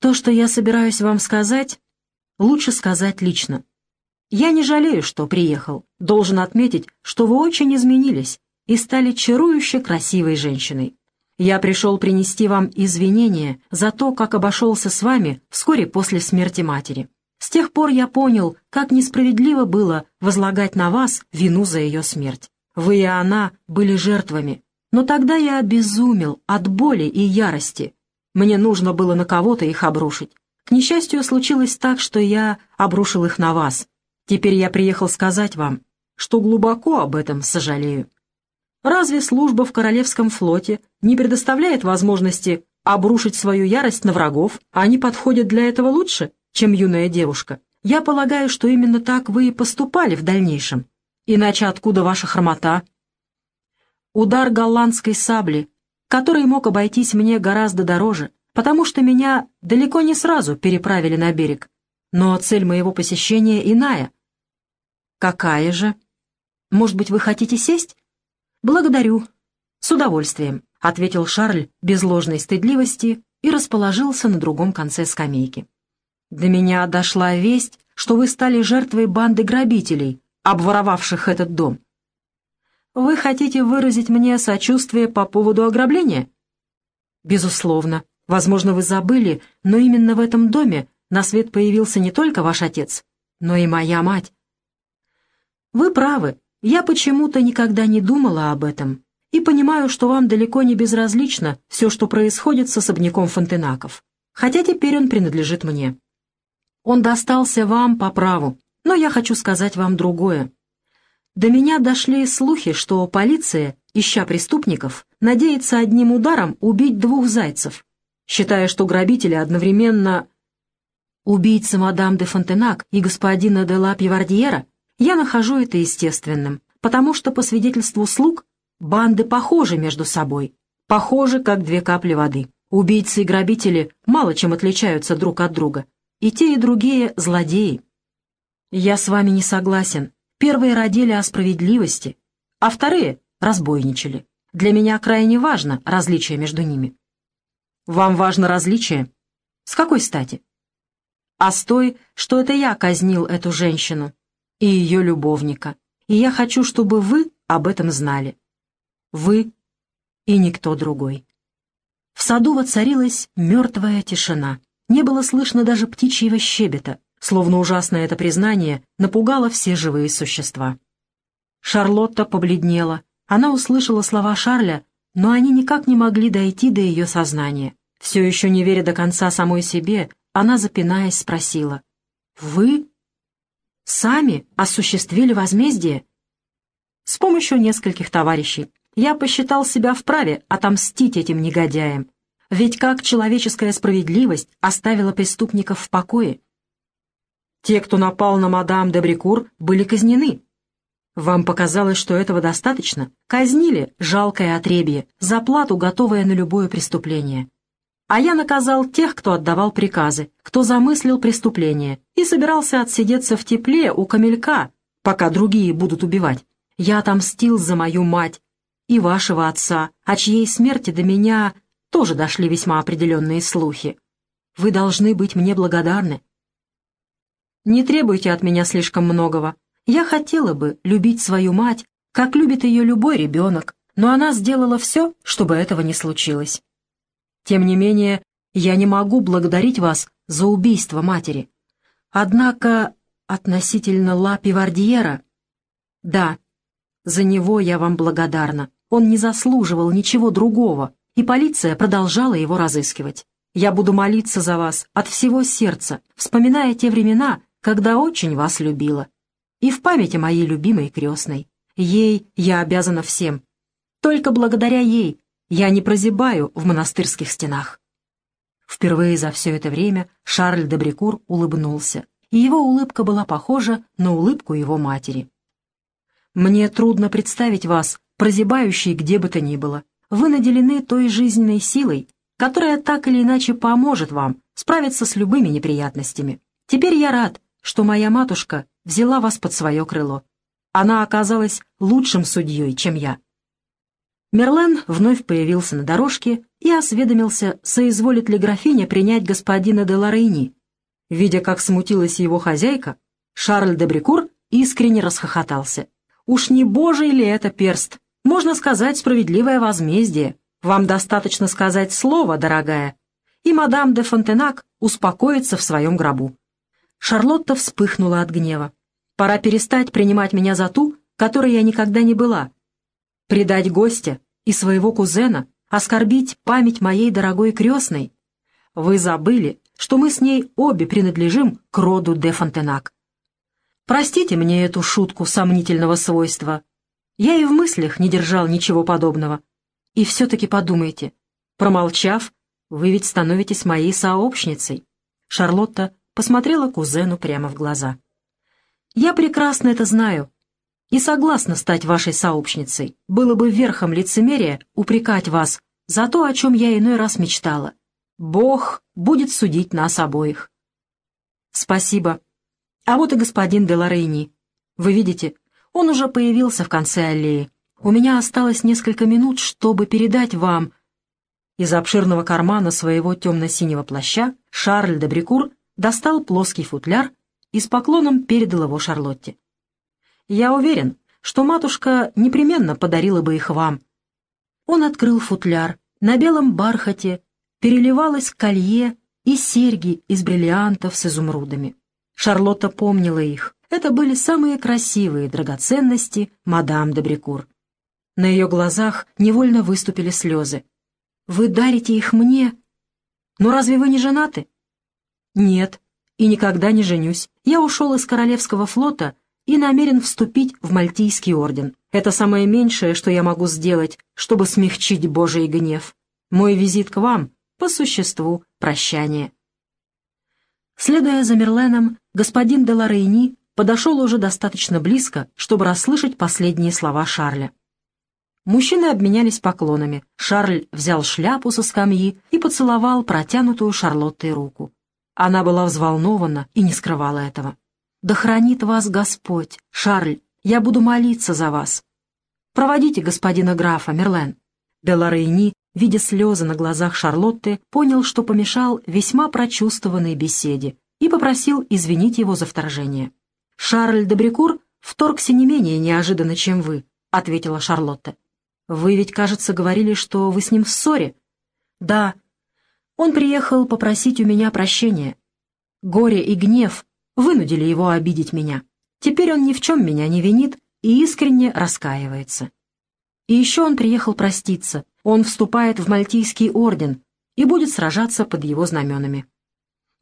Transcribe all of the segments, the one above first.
То, что я собираюсь вам сказать, лучше сказать лично. Я не жалею, что приехал. Должен отметить, что вы очень изменились и стали чарующе красивой женщиной. Я пришел принести вам извинения за то, как обошелся с вами вскоре после смерти матери. С тех пор я понял, как несправедливо было возлагать на вас вину за ее смерть. Вы и она были жертвами. Но тогда я обезумел от боли и ярости, мне нужно было на кого-то их обрушить. К несчастью, случилось так, что я обрушил их на вас. Теперь я приехал сказать вам, что глубоко об этом сожалею. Разве служба в Королевском флоте не предоставляет возможности обрушить свою ярость на врагов, а они подходят для этого лучше, чем юная девушка? Я полагаю, что именно так вы и поступали в дальнейшем. Иначе откуда ваша хромота? Удар голландской сабли который мог обойтись мне гораздо дороже, потому что меня далеко не сразу переправили на берег. Но цель моего посещения иная. Какая же? Может быть, вы хотите сесть? Благодарю. С удовольствием, — ответил Шарль без ложной стыдливости и расположился на другом конце скамейки. До меня дошла весть, что вы стали жертвой банды грабителей, обворовавших этот дом. Вы хотите выразить мне сочувствие по поводу ограбления? Безусловно. Возможно, вы забыли, но именно в этом доме на свет появился не только ваш отец, но и моя мать. Вы правы. Я почему-то никогда не думала об этом и понимаю, что вам далеко не безразлично все, что происходит с особняком Фонтенаков, хотя теперь он принадлежит мне. Он достался вам по праву, но я хочу сказать вам другое. До меня дошли слухи, что полиция, ища преступников, надеется одним ударом убить двух зайцев, считая, что грабители одновременно... Убийцы мадам де Фонтенак и господина де ла Пивардиера я нахожу это естественным, потому что, по свидетельству слуг, банды похожи между собой, похожи, как две капли воды. Убийцы и грабители мало чем отличаются друг от друга, и те, и другие — злодеи. Я с вами не согласен, Первые родили о справедливости, а вторые разбойничали. Для меня крайне важно различие между ними. Вам важно различие? С какой стати? А с той, что это я казнил эту женщину и ее любовника, и я хочу, чтобы вы об этом знали. Вы и никто другой. В саду воцарилась мертвая тишина. Не было слышно даже птичьего щебета, словно ужасное это признание напугало все живые существа. Шарлотта побледнела. Она услышала слова Шарля, но они никак не могли дойти до ее сознания. Все еще не веря до конца самой себе, она, запинаясь, спросила. «Вы сами осуществили возмездие?» «С помощью нескольких товарищей. Я посчитал себя вправе отомстить этим негодяям. Ведь как человеческая справедливость оставила преступников в покое?» Те, кто напал на мадам де Брикур, были казнены. Вам показалось, что этого достаточно? Казнили жалкое отребье, за плату, готовое на любое преступление. А я наказал тех, кто отдавал приказы, кто замыслил преступление и собирался отсидеться в тепле у камелька, пока другие будут убивать. Я отомстил за мою мать и вашего отца, о чьей смерти до меня тоже дошли весьма определенные слухи. Вы должны быть мне благодарны. Не требуйте от меня слишком многого. Я хотела бы любить свою мать, как любит ее любой ребенок, но она сделала все, чтобы этого не случилось. Тем не менее, я не могу благодарить вас за убийство матери. Однако относительно Ла Пивардиера... Да, за него я вам благодарна. Он не заслуживал ничего другого, и полиция продолжала его разыскивать. Я буду молиться за вас от всего сердца, вспоминая те времена, когда очень вас любила. И в памяти моей любимой крестной. Ей я обязана всем. Только благодаря ей я не прозябаю в монастырских стенах. Впервые за все это время Шарль де Брикур улыбнулся, и его улыбка была похожа на улыбку его матери. «Мне трудно представить вас, прозябающей где бы то ни было. Вы наделены той жизненной силой, которая так или иначе поможет вам справиться с любыми неприятностями. Теперь я рад, что моя матушка взяла вас под свое крыло. Она оказалась лучшим судьей, чем я. Мерлен вновь появился на дорожке и осведомился, соизволит ли графиня принять господина де Лорейни. Видя, как смутилась его хозяйка, Шарль де Брикур искренне расхохотался. «Уж не божий ли это перст? Можно сказать, справедливое возмездие. Вам достаточно сказать слово, дорогая, и мадам де Фонтенак успокоится в своем гробу». Шарлотта вспыхнула от гнева. «Пора перестать принимать меня за ту, которой я никогда не была. Предать гостя и своего кузена, оскорбить память моей дорогой крестной. Вы забыли, что мы с ней обе принадлежим к роду де Фонтенак. Простите мне эту шутку сомнительного свойства. Я и в мыслях не держал ничего подобного. И все-таки подумайте, промолчав, вы ведь становитесь моей сообщницей. Шарлотта посмотрела кузену прямо в глаза. Я прекрасно это знаю и согласна стать вашей сообщницей. Было бы верхом лицемерия упрекать вас за то, о чем я иной раз мечтала. Бог будет судить нас обоих. Спасибо. А вот и господин Деларейни. Вы видите, он уже появился в конце аллеи. У меня осталось несколько минут, чтобы передать вам... Из обширного кармана своего темно-синего плаща Шарль де Брикур достал плоский футляр и с поклоном передал его Шарлотте. «Я уверен, что матушка непременно подарила бы их вам». Он открыл футляр. На белом бархате переливалось колье и серьги из бриллиантов с изумрудами. Шарлотта помнила их. Это были самые красивые драгоценности мадам де Брикур. На ее глазах невольно выступили слезы. «Вы дарите их мне? Но разве вы не женаты?» «Нет, и никогда не женюсь. Я ушел из Королевского флота и намерен вступить в Мальтийский орден. Это самое меньшее, что я могу сделать, чтобы смягчить Божий гнев. Мой визит к вам по существу прощание. Следуя за Мерленом, господин де Лорейни подошел уже достаточно близко, чтобы расслышать последние слова Шарля. Мужчины обменялись поклонами. Шарль взял шляпу со скамьи и поцеловал протянутую Шарлоттой руку. Она была взволнована и не скрывала этого. «Да хранит вас Господь! Шарль, я буду молиться за вас!» «Проводите господина графа, Мерлен!» Беларейни видя слезы на глазах Шарлотты, понял, что помешал весьма прочувствованной беседе и попросил извинить его за вторжение. «Шарль де Брикур вторгся не менее неожиданно, чем вы», — ответила Шарлотта. «Вы ведь, кажется, говорили, что вы с ним в ссоре?» «Да. Он приехал попросить у меня прощения. Горе и гнев вынудили его обидеть меня. Теперь он ни в чем меня не винит и искренне раскаивается. И еще он приехал проститься, он вступает в Мальтийский орден и будет сражаться под его знаменами.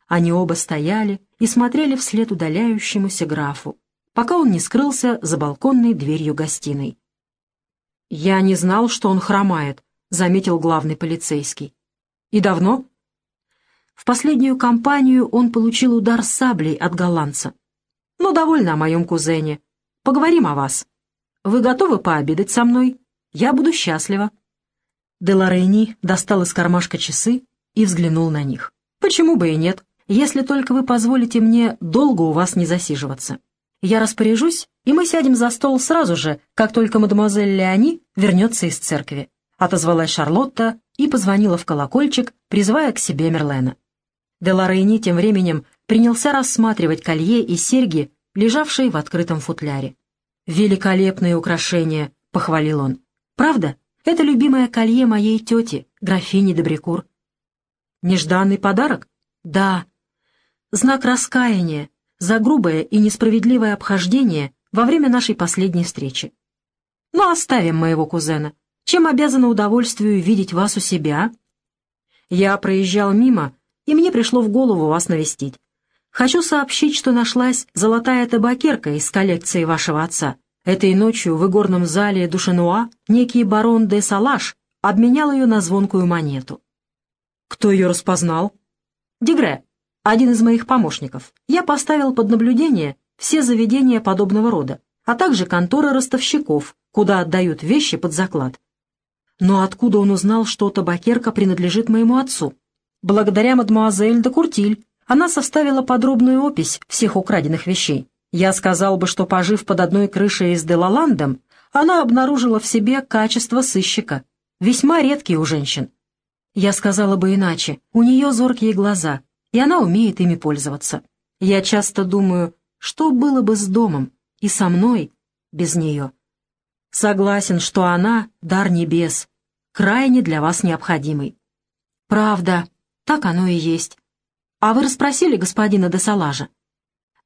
Они оба стояли и смотрели вслед удаляющемуся графу, пока он не скрылся за балконной дверью гостиной. «Я не знал, что он хромает», — заметил главный полицейский. «И давно?» В последнюю кампанию он получил удар саблей от голландца. «Ну, довольно о моем кузене. Поговорим о вас. Вы готовы пообедать со мной? Я буду счастлива». Деларейни достал из кармашка часы и взглянул на них. «Почему бы и нет, если только вы позволите мне долго у вас не засиживаться. Я распоряжусь, и мы сядем за стол сразу же, как только мадемуазель Леони вернется из церкви», — отозвалась Шарлотта и позвонила в колокольчик, призывая к себе Мерлена. Деларейни тем временем принялся рассматривать колье и серьги, лежавшие в открытом футляре. «Великолепные украшения», — похвалил он. «Правда?» Это любимое колье моей тети, графини Добрякур. Нежданный подарок? Да. Знак раскаяния за грубое и несправедливое обхождение во время нашей последней встречи. Но оставим моего кузена. Чем обязана удовольствию видеть вас у себя? Я проезжал мимо, и мне пришло в голову вас навестить. Хочу сообщить, что нашлась золотая табакерка из коллекции вашего отца. Этой ночью в игорном зале Душенуа некий барон де Салаш обменял ее на звонкую монету. Кто ее распознал? Дегре, один из моих помощников. Я поставил под наблюдение все заведения подобного рода, а также конторы ростовщиков, куда отдают вещи под заклад. Но откуда он узнал, что табакерка принадлежит моему отцу? Благодаря мадемуазель де Куртиль. Она составила подробную опись всех украденных вещей. Я сказал бы, что, пожив под одной крышей с Делаландом, она обнаружила в себе качество сыщика, весьма редкие у женщин. Я сказала бы иначе, у нее зоркие глаза, и она умеет ими пользоваться. Я часто думаю, что было бы с домом и со мной без нее. Согласен, что она — дар небес, крайне для вас необходимый. Правда, так оно и есть. А вы расспросили господина де Салажа?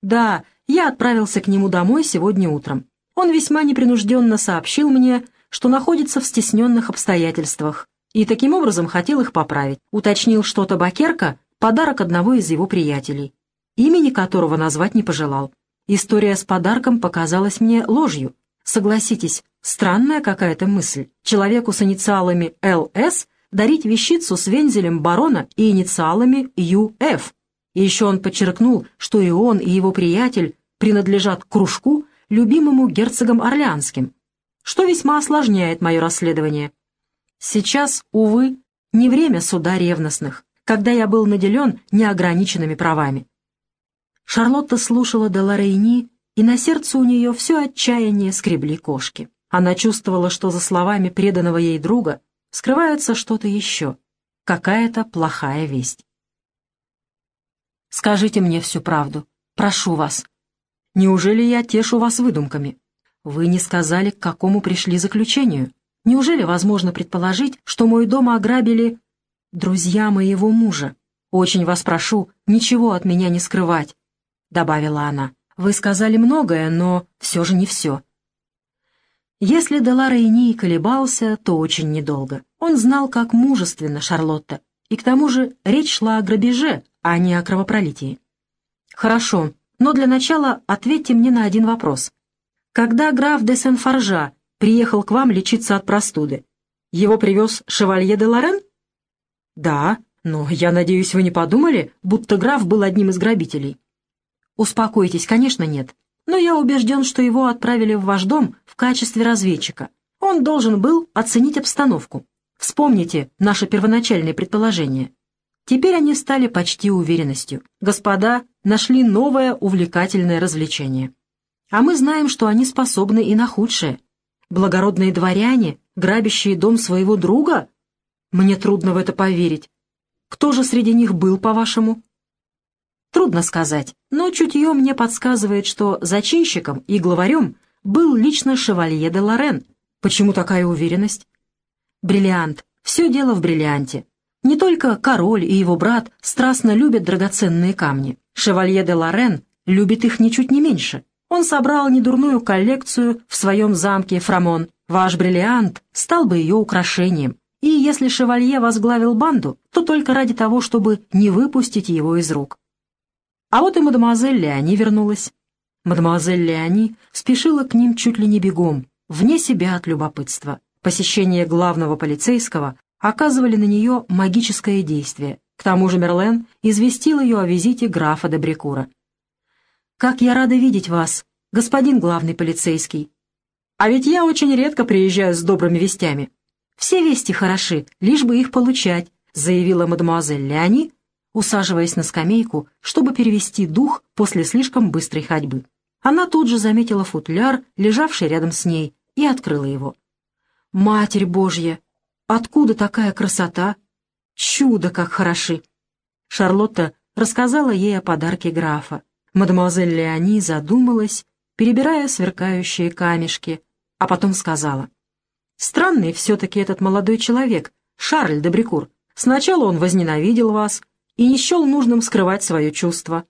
Да, я отправился к нему домой сегодня утром. Он весьма непринужденно сообщил мне, что находится в стесненных обстоятельствах, и таким образом хотел их поправить. Уточнил, что табакерка — подарок одного из его приятелей, имени которого назвать не пожелал. История с подарком показалась мне ложью. Согласитесь, странная какая-то мысль. Человеку с инициалами «ЛС» дарить вещицу с вензелем барона и инициалами «ЮФ». И еще он подчеркнул, что и он, и его приятель принадлежат кружку, любимому герцогом Орлеанским, что весьма осложняет мое расследование. Сейчас, увы, не время суда ревностных, когда я был наделен неограниченными правами. Шарлотта слушала Деларейни, и на сердце у нее все отчаяние скребли кошки. Она чувствовала, что за словами преданного ей друга скрывается что-то еще, какая-то плохая весть. «Скажите мне всю правду, прошу вас. Неужели я тешу вас выдумками? Вы не сказали, к какому пришли заключению. Неужели возможно предположить, что мой дом ограбили друзья моего мужа? Очень вас прошу, ничего от меня не скрывать», — добавила она. «Вы сказали многое, но все же не все. Если Делара и колебался, то очень недолго. Он знал, как мужественно Шарлотта, и к тому же речь шла о грабеже, а не о кровопролитии. «Хорошо, но для начала ответьте мне на один вопрос. Когда граф де Сен-Форжа приехал к вам лечиться от простуды, его привез шевалье де Лорен?» «Да, но я надеюсь, вы не подумали, будто граф был одним из грабителей?» «Успокойтесь, конечно, нет но я убежден, что его отправили в ваш дом в качестве разведчика. Он должен был оценить обстановку. Вспомните наше первоначальное предположение. Теперь они стали почти уверенностью. Господа нашли новое увлекательное развлечение. А мы знаем, что они способны и на худшее. Благородные дворяне, грабящие дом своего друга? Мне трудно в это поверить. Кто же среди них был, по-вашему? Трудно сказать, но чутье мне подсказывает, что зачинщиком и главарем был лично шевалье де Лорен. Почему такая уверенность? Бриллиант. Все дело в бриллианте. Не только король и его брат страстно любят драгоценные камни. Шевалье де Лорен любит их ничуть не меньше. Он собрал недурную коллекцию в своем замке Фрамон. Ваш бриллиант стал бы ее украшением. И если шевалье возглавил банду, то только ради того, чтобы не выпустить его из рук. А вот и мадемуазель Леони вернулась. Мадемуазель Леони спешила к ним чуть ли не бегом, вне себя от любопытства. Посещение главного полицейского оказывали на нее магическое действие. К тому же Мерлен известил ее о визите графа де Брикура. «Как я рада видеть вас, господин главный полицейский. А ведь я очень редко приезжаю с добрыми вестями. Все вести хороши, лишь бы их получать», заявила мадемуазель Леони, усаживаясь на скамейку, чтобы перевести дух после слишком быстрой ходьбы. Она тут же заметила футляр, лежавший рядом с ней, и открыла его. «Матерь Божья! Откуда такая красота? Чудо, как хороши!» Шарлотта рассказала ей о подарке графа. Мадемуазель Леони задумалась, перебирая сверкающие камешки, а потом сказала. «Странный все-таки этот молодой человек, Шарль де Брикур. Сначала он возненавидел вас, и не счел нужным скрывать свое чувство.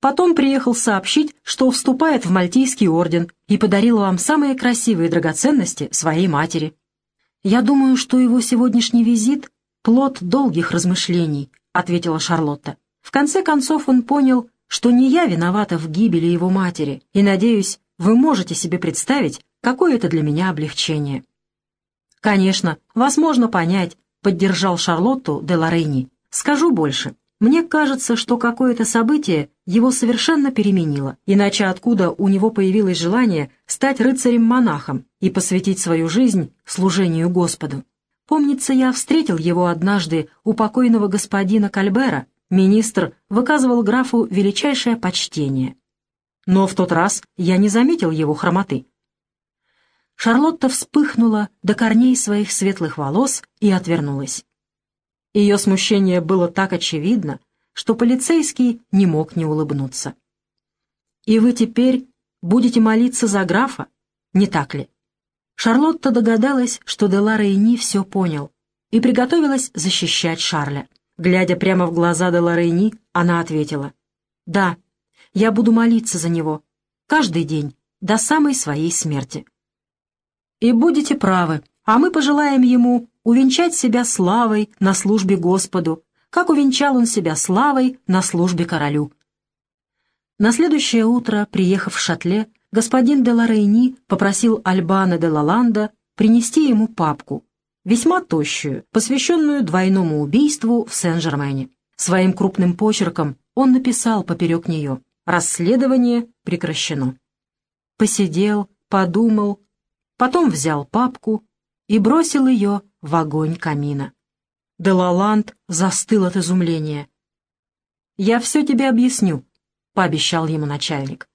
Потом приехал сообщить, что вступает в Мальтийский орден и подарил вам самые красивые драгоценности своей матери. «Я думаю, что его сегодняшний визит — плод долгих размышлений», — ответила Шарлотта. «В конце концов он понял, что не я виновата в гибели его матери, и, надеюсь, вы можете себе представить, какое это для меня облегчение». «Конечно, вас можно понять», — поддержал Шарлотту де Лорейни. Скажу больше. Мне кажется, что какое-то событие его совершенно переменило, иначе откуда у него появилось желание стать рыцарем-монахом и посвятить свою жизнь служению Господу. Помнится, я встретил его однажды у покойного господина Кальбера. Министр выказывал графу величайшее почтение. Но в тот раз я не заметил его хромоты. Шарлотта вспыхнула до корней своих светлых волос и отвернулась. Ее смущение было так очевидно, что полицейский не мог не улыбнуться. «И вы теперь будете молиться за графа, не так ли?» Шарлотта догадалась, что Делара Рейни все понял, и приготовилась защищать Шарля. Глядя прямо в глаза Делара Рейни, она ответила, «Да, я буду молиться за него, каждый день, до самой своей смерти». «И будете правы, а мы пожелаем ему увенчать себя славой на службе Господу, как увенчал он себя славой на службе королю». На следующее утро, приехав в шатле, господин де Лорейни попросил Альбана де Лаланда принести ему папку, весьма тощую, посвященную двойному убийству в Сен-Жермене. Своим крупным почерком он написал поперек нее «Расследование прекращено». Посидел, подумал, потом взял папку и бросил ее в огонь камина. Делаланд застыл от изумления. «Я все тебе объясню», — пообещал ему начальник.